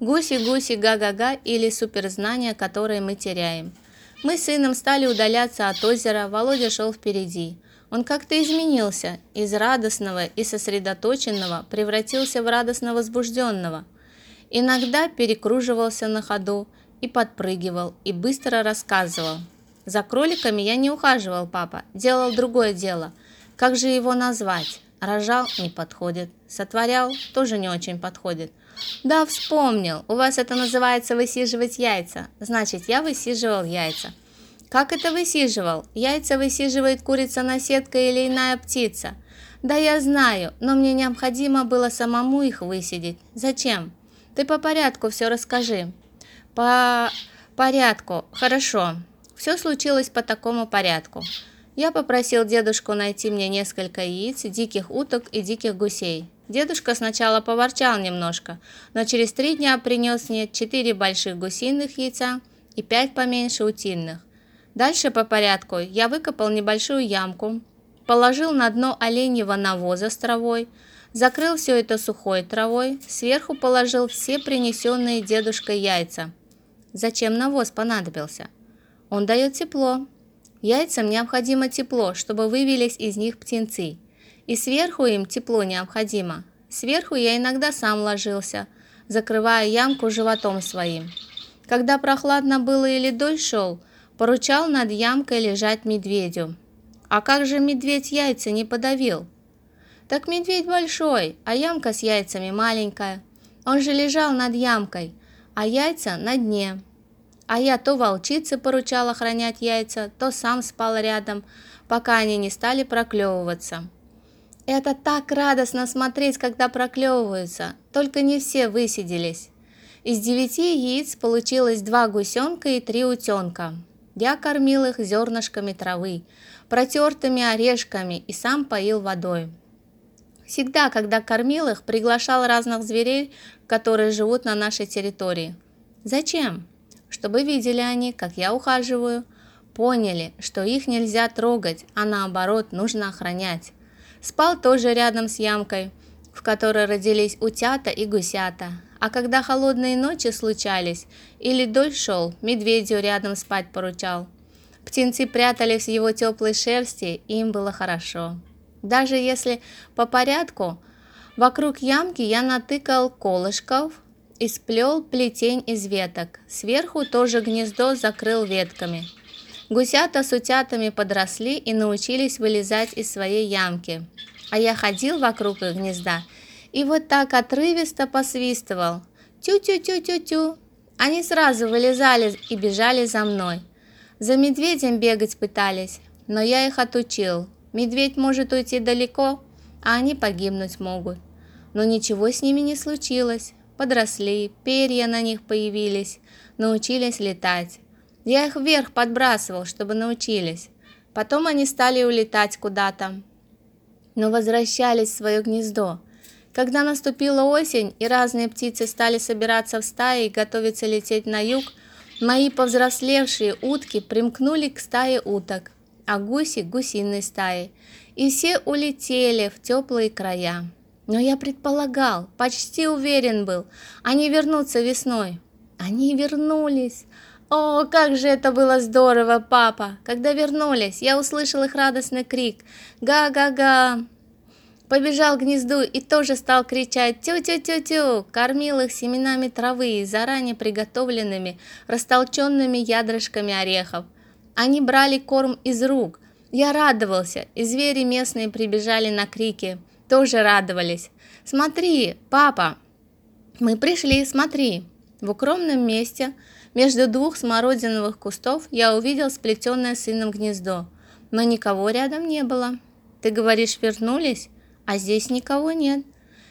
Гуси-гуси га-га-га или суперзнание, которое мы теряем. Мы с сыном стали удаляться от озера, Володя шел впереди. Он как-то изменился, из радостного и сосредоточенного превратился в радостно возбужденного. Иногда перекруживался на ходу и подпрыгивал, и быстро рассказывал. За кроликами я не ухаживал, папа, делал другое дело. Как же его назвать? Рожал – не подходит. Сотворял – тоже не очень подходит. Да, вспомнил. У вас это называется высиживать яйца. Значит, я высиживал яйца. Как это высиживал? Яйца высиживает курица-наседка или иная птица. Да я знаю, но мне необходимо было самому их высидеть. Зачем? Ты по порядку все расскажи. По порядку. Хорошо. Все случилось по такому порядку. Я попросил дедушку найти мне несколько яиц, диких уток и диких гусей. Дедушка сначала поворчал немножко, но через три дня принес мне четыре больших гусиных яйца и пять поменьше утиных. Дальше по порядку я выкопал небольшую ямку, положил на дно оленьего навоза с травой, закрыл все это сухой травой, сверху положил все принесенные дедушкой яйца. Зачем навоз понадобился? Он дает тепло, Яйцам необходимо тепло, чтобы вывелись из них птенцы. И сверху им тепло необходимо. Сверху я иногда сам ложился, закрывая ямку животом своим. Когда прохладно было или дождь шел, поручал над ямкой лежать медведю. А как же медведь яйца не подавил? Так медведь большой, а ямка с яйцами маленькая. Он же лежал над ямкой, а яйца на дне а я то волчице поручал охранять яйца, то сам спал рядом, пока они не стали проклевываться. Это так радостно смотреть, когда проклевываются, только не все высиделись. Из девяти яиц получилось два гусенка и три утенка. Я кормил их зернышками травы, протертыми орешками и сам поил водой. Всегда, когда кормил их, приглашал разных зверей, которые живут на нашей территории. Зачем? Чтобы видели они, как я ухаживаю, поняли, что их нельзя трогать, а наоборот нужно охранять. Спал тоже рядом с ямкой, в которой родились утята и гусята. А когда холодные ночи случались или дождь шел, медведю рядом спать поручал. Птенцы прятались в его теплой шерсти, и им было хорошо. Даже если по порядку, вокруг ямки я натыкал колышков, и сплел плетень из веток. Сверху тоже гнездо закрыл ветками. Гусята с утятами подросли и научились вылезать из своей ямки. А я ходил вокруг их гнезда и вот так отрывисто посвистывал. Тю-тю-тю-тю-тю. Они сразу вылезали и бежали за мной. За медведем бегать пытались, но я их отучил. Медведь может уйти далеко, а они погибнуть могут. Но ничего с ними не случилось подросли, перья на них появились, научились летать. Я их вверх подбрасывал, чтобы научились. Потом они стали улетать куда-то, но возвращались в свое гнездо. Когда наступила осень и разные птицы стали собираться в стаи и готовиться лететь на юг, мои повзрослевшие утки примкнули к стае уток, а гуси – гусиной стае, и все улетели в теплые края. Но я предполагал, почти уверен был, они вернутся весной. Они вернулись. О, как же это было здорово, папа! Когда вернулись, я услышал их радостный крик «Га-га-га!». Побежал к гнезду и тоже стал кричать «Тю-тю-тю-тю!», кормил их семенами травы и заранее приготовленными, растолченными ядрышками орехов. Они брали корм из рук. Я радовался, и звери местные прибежали на крики – тоже радовались. «Смотри, папа!» «Мы пришли, смотри!» В укромном месте между двух смородиновых кустов я увидел сплетенное сыном гнездо, но никого рядом не было. Ты говоришь, вернулись? А здесь никого нет.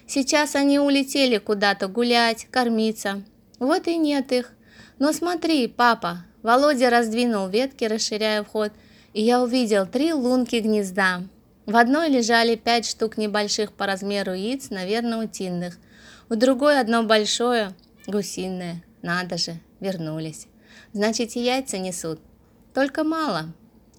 Сейчас они улетели куда-то гулять, кормиться. Вот и нет их. Но смотри, папа, Володя раздвинул ветки, расширяя вход, и я увидел три лунки гнезда. В одной лежали пять штук небольших по размеру яиц, наверное, утиных. В другой одно большое, гусиное. Надо же, вернулись. Значит, и яйца несут. Только мало.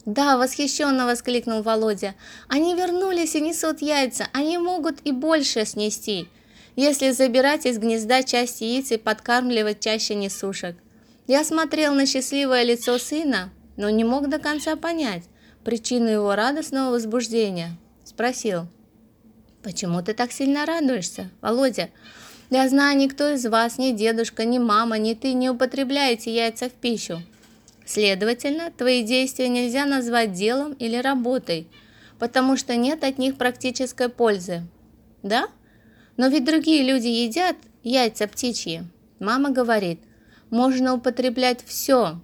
Да, восхищенно воскликнул Володя. Они вернулись и несут яйца. Они могут и больше снести. если забирать из гнезда часть яиц и подкармливать чаще несушек. Я смотрел на счастливое лицо сына, но не мог до конца понять причину его радостного возбуждения. Спросил, «Почему ты так сильно радуешься, Володя? Я знаю, никто из вас, ни дедушка, ни мама, ни ты не употребляете яйца в пищу. Следовательно, твои действия нельзя назвать делом или работой, потому что нет от них практической пользы. Да? Но ведь другие люди едят яйца птичьи. Мама говорит, можно употреблять все,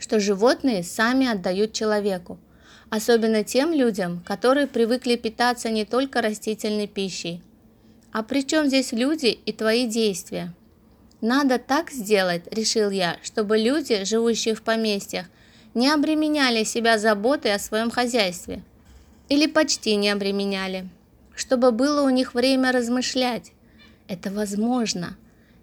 что животные сами отдают человеку, особенно тем людям, которые привыкли питаться не только растительной пищей. А при чем здесь люди и твои действия? Надо так сделать, решил я, чтобы люди, живущие в поместьях, не обременяли себя заботой о своем хозяйстве. Или почти не обременяли. Чтобы было у них время размышлять. Это возможно,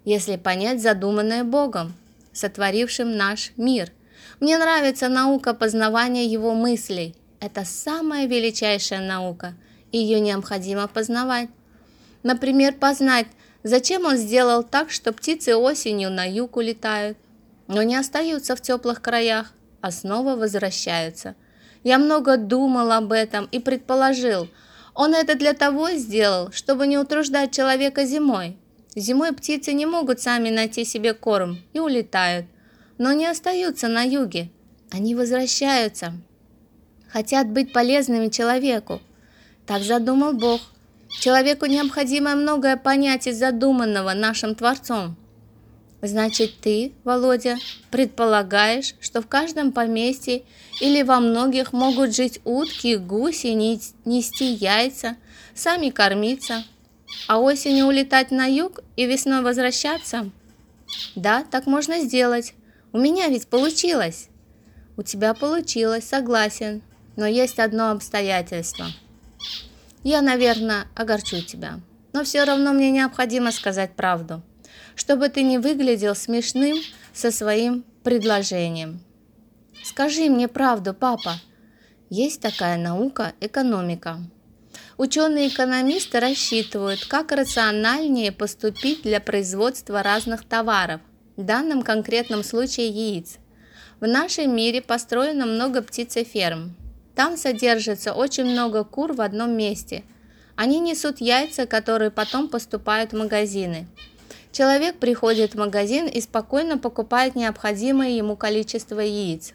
если понять задуманное Богом, сотворившим наш мир. Мне нравится наука познавания его мыслей. Это самая величайшая наука. Ее необходимо познавать. Например, познать, зачем он сделал так, что птицы осенью на юг улетают, но не остаются в теплых краях, а снова возвращаются. Я много думал об этом и предположил, он это для того сделал, чтобы не утруждать человека зимой. Зимой птицы не могут сами найти себе корм и улетают, но не остаются на юге. Они возвращаются, хотят быть полезными человеку. Так задумал Бог – Человеку необходимо многое понять из задуманного нашим Творцом. Значит, ты, Володя, предполагаешь, что в каждом поместье или во многих могут жить утки, гуси, нести яйца, сами кормиться, а осенью улетать на юг и весной возвращаться? Да, так можно сделать. У меня ведь получилось. У тебя получилось, согласен, но есть одно обстоятельство – я, наверное, огорчу тебя, но все равно мне необходимо сказать правду, чтобы ты не выглядел смешным со своим предложением. Скажи мне правду, папа. Есть такая наука – экономика. Ученые-экономисты рассчитывают, как рациональнее поступить для производства разных товаров, в данном конкретном случае яиц. В нашем мире построено много птицеферм, там содержится очень много кур в одном месте. Они несут яйца, которые потом поступают в магазины. Человек приходит в магазин и спокойно покупает необходимое ему количество яиц.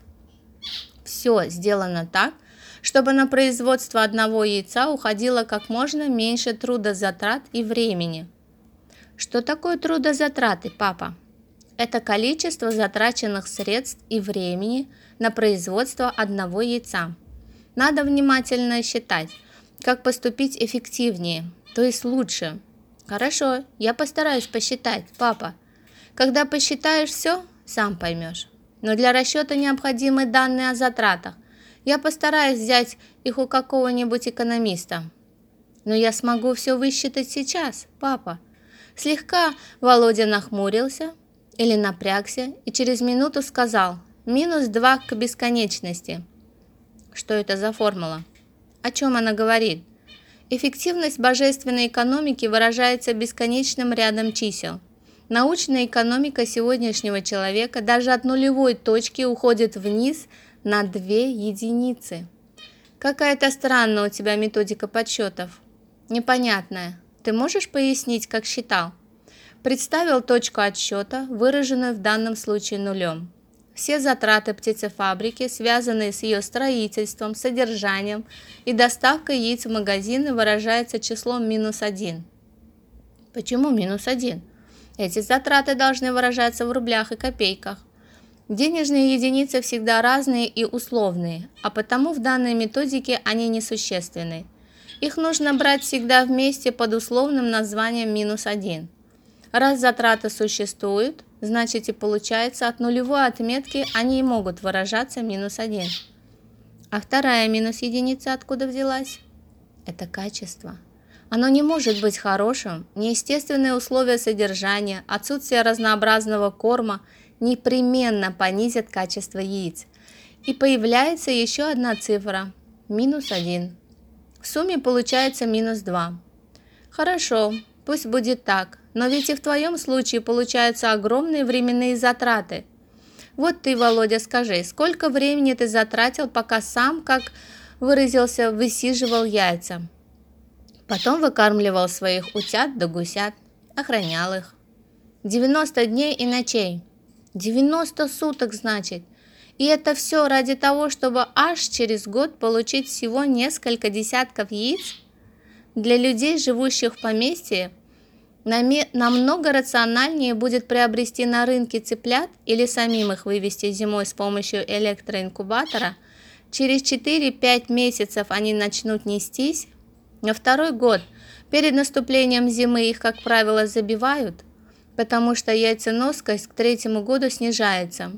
Все сделано так, чтобы на производство одного яйца уходило как можно меньше трудозатрат и времени. Что такое трудозатраты, папа? Это количество затраченных средств и времени на производство одного яйца. Надо внимательно считать, как поступить эффективнее, то есть лучше. Хорошо, я постараюсь посчитать, папа. Когда посчитаешь все, сам поймешь. Но для расчета необходимы данные о затратах. Я постараюсь взять их у какого-нибудь экономиста. Но я смогу все высчитать сейчас, папа. Слегка Володя нахмурился или напрягся и через минуту сказал «минус 2 к бесконечности». Что это за формула? О чем она говорит? Эффективность божественной экономики выражается бесконечным рядом чисел. Научная экономика сегодняшнего человека даже от нулевой точки уходит вниз на две единицы. Какая-то странная у тебя методика подсчетов. Непонятная. Ты можешь пояснить, как считал? Представил точку отсчета, выраженную в данном случае нулем. Все затраты птицефабрики, связанные с ее строительством, содержанием и доставкой яиц в магазины, выражаются числом минус один. Почему минус один? Эти затраты должны выражаться в рублях и копейках. Денежные единицы всегда разные и условные, а потому в данной методике они несущественны. Их нужно брать всегда вместе под условным названием минус один. Раз затраты существуют, значит и получается от нулевой отметки они и могут выражаться минус 1. А вторая минус единица откуда взялась? Это качество. Оно не может быть хорошим, неестественные условия содержания, отсутствие разнообразного корма непременно понизят качество яиц. И появляется еще одна цифра – минус 1. В сумме получается минус 2. Хорошо, Пусть будет так, но ведь и в твоем случае получаются огромные временные затраты. Вот ты, Володя, скажи, сколько времени ты затратил, пока сам, как выразился, высиживал яйца? Потом выкармливал своих утят да гусят, охранял их. 90 дней и ночей. 90 суток, значит. И это все ради того, чтобы аж через год получить всего несколько десятков яиц? Для людей, живущих в поместье, намного рациональнее будет приобрести на рынке цыплят или самим их вывести зимой с помощью электроинкубатора. Через 4-5 месяцев они начнут нестись. На второй год, перед наступлением зимы, их, как правило, забивают – потому что яйценоскость к третьему году снижается.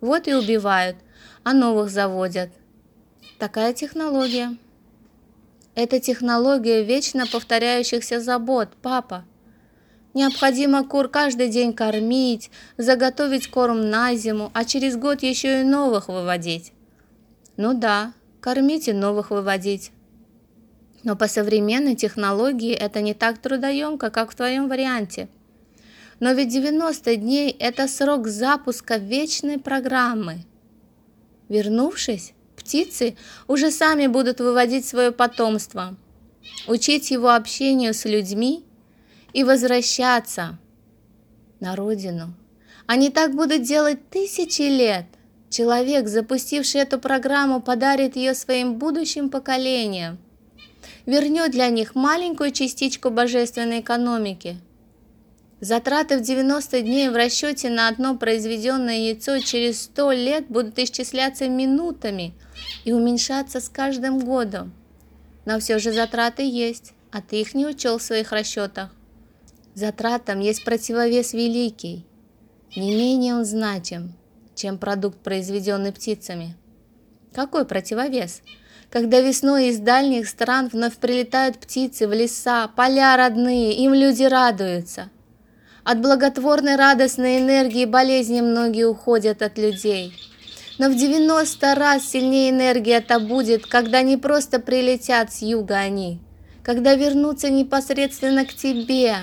Вот и убивают, а новых заводят. Такая технология. Это технология вечно повторяющихся забот, папа. Необходимо кур каждый день кормить, заготовить корм на зиму, а через год еще и новых выводить. Ну да, кормить и новых выводить. Но по современной технологии это не так трудоемко, как в твоем варианте – но ведь 90 дней – это срок запуска вечной программы. Вернувшись, птицы уже сами будут выводить свое потомство, учить его общению с людьми и возвращаться на родину. Они так будут делать тысячи лет. Человек, запустивший эту программу, подарит ее своим будущим поколениям, вернет для них маленькую частичку божественной экономики – Затраты в 90 дней в расчете на одно произведенное яйцо через 100 лет будут исчисляться минутами и уменьшаться с каждым годом. Но все же затраты есть, а ты их не учел в своих расчетах. Затратам есть противовес великий. Не менее он значим, чем продукт, произведенный птицами. Какой противовес? Когда весной из дальних стран вновь прилетают птицы в леса, поля родные, им люди радуются – от благотворной радостной энергии болезни многие уходят от людей. Но в 90 раз сильнее энергия это будет, когда не просто прилетят с юга они, когда вернутся непосредственно к тебе,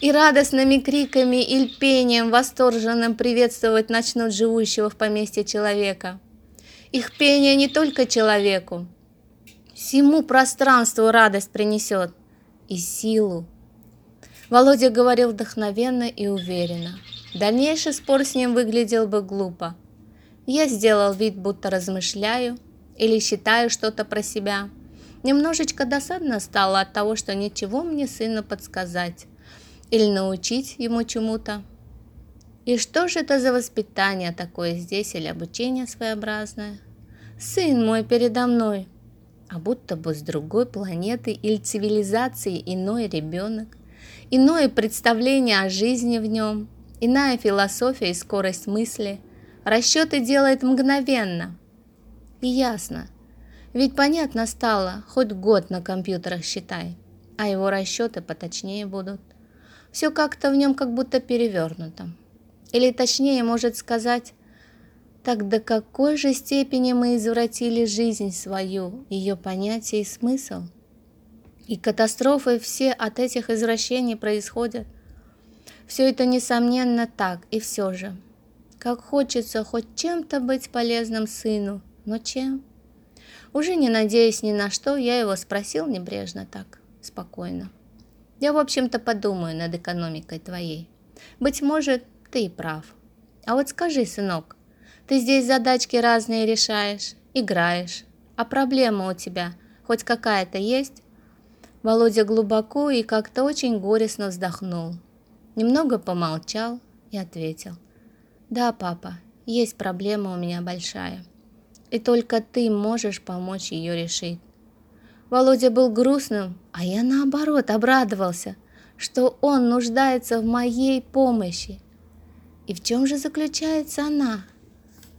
и радостными криками и пением восторженным приветствовать начнут живущего в поместье человека. Их пение не только человеку, всему пространству радость принесет и силу, Володя говорил вдохновенно и уверенно. Дальнейший спор с ним выглядел бы глупо. Я сделал вид, будто размышляю или считаю что-то про себя. Немножечко досадно стало от того, что ничего мне сыну подсказать или научить ему чему-то. И что же это за воспитание такое здесь или обучение своеобразное? Сын мой передо мной, а будто бы с другой планеты или цивилизации иной ребенок иное представление о жизни в нем, иная философия и скорость мысли. Расчеты делает мгновенно. И ясно. Ведь понятно стало, хоть год на компьютерах считай, а его расчеты поточнее будут. Все как-то в нем как будто перевернуто. Или точнее, может сказать, так до какой же степени мы извратили жизнь свою, ее понятие и смысл – и катастрофы все от этих извращений происходят. Все это несомненно так, и все же. Как хочется хоть чем-то быть полезным сыну, но чем? Уже не надеясь ни на что, я его спросил небрежно так, спокойно. Я, в общем-то, подумаю над экономикой твоей. Быть может, ты и прав. А вот скажи, сынок, ты здесь задачки разные решаешь, играешь, а проблема у тебя хоть какая-то есть? Володя глубоко и как-то очень горестно вздохнул. Немного помолчал и ответил. «Да, папа, есть проблема у меня большая. И только ты можешь помочь ее решить». Володя был грустным, а я наоборот обрадовался, что он нуждается в моей помощи. И в чем же заключается она,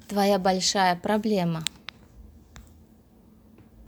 твоя большая проблема?»